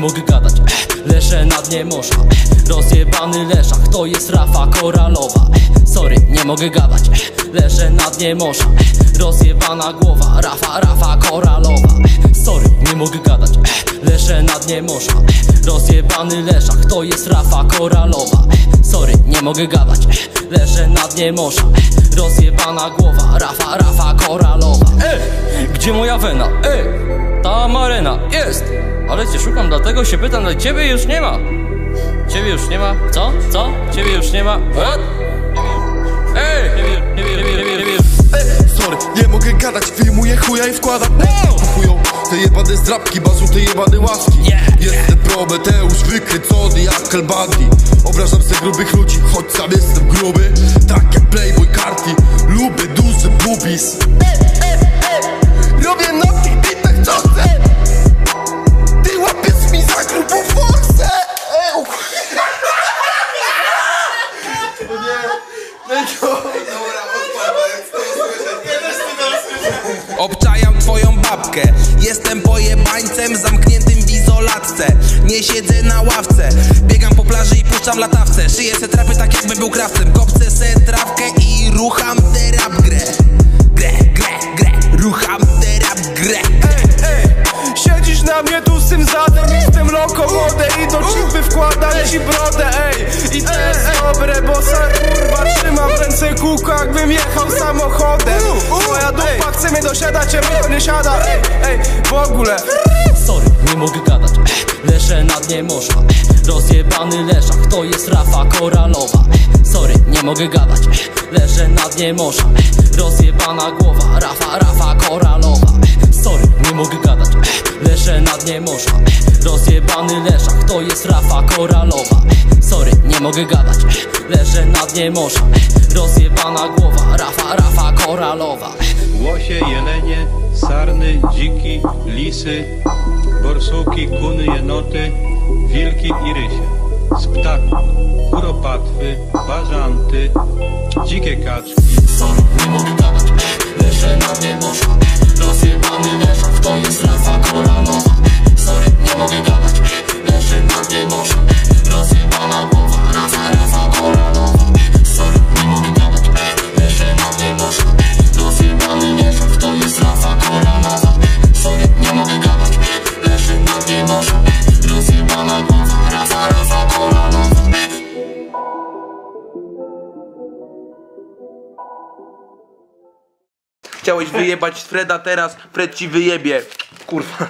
mogę gadać. Leżę na dnie morza. Rozjebany leżach To jest Rafa Koralowa. Sorry, nie mogę gadać. Leżę na dnie morza. Rozjebana głowa. Rafa, Rafa Koralowa. Sorry, nie mogę Leżę na dnie morza Rozjebany leżach To jest Rafa Koralowa Sorry, nie mogę gadać Leżę na dnie morza Rozjebana głowa Rafa, Rafa Koralowa Ej, gdzie moja wena? Ej, ta marena jest Ale cię szukam, dlatego się pytam, ale ciebie już nie ma Ciebie już nie ma? Co? Co? Ciebie już nie ma? What? Ej! Już Sorry, nie mogę gadać, wyjmuję chuja i wkładam te jebane zdrabki, bazu te jebane łaski. Yeah, Jestem Prometeusz, wykręcony jak Kelbandi Obrażam se grubych ludzi, choć sam jestem gruby. Tak jak Playboy Carti, lubię duży bubis Robię na tych bitach co chcę Ty łapiesz mi za grubą forsę. Eł. Obczajam babkę Jestem pojebańcem zamkniętym w izolatce. Nie siedzę na ławce. Biegam po plaży i puszczam latawce. Szyję se trapy tak jakbym był krawcem. Kopcę se trawkę i rucham tę rap grę. Grę, grę, grę. Rucham tę rap grę. Siedzisz na mnie tu z tym zadem. Jestem loko młode i do cipy wkładam ci brodę Ej, i to jest dobre, bo sa kurwa Trzymam ręce kółko jakbym jechał samochodem Moja dupa chce mnie dosiadać, a mnie to nie siada. Ej, ej, w ogóle. Sorry, nie mogę gadać. Leżę na dnie morza. Rozjebany leżach To jest Rafa Koralowa. Sorry, nie mogę gadać. Leżę na dnie morza. Rozjebana głowa Rafa, Rafa Koralowa. Sorry, nie mogę gadać. Leżę na dnie morza. Rozjebany leżach To jest Rafa Koralowa. Sorry, nie mogę gadać. Leżę na dnie morza. Rozjebana głowa Rafa, Rafa Koralowa Łosie, jelenie, sarny, dziki, lisy, borsuki, kuny, jenoty, wilki i rysie. Z ptaków, kuropatwy, bażanty, dzikie kaczki, Leżę na Rozjebany To jest Rafa Koralowa Chciałeś wyjebać Freda teraz, Fred ci wyjebie. Kurwa.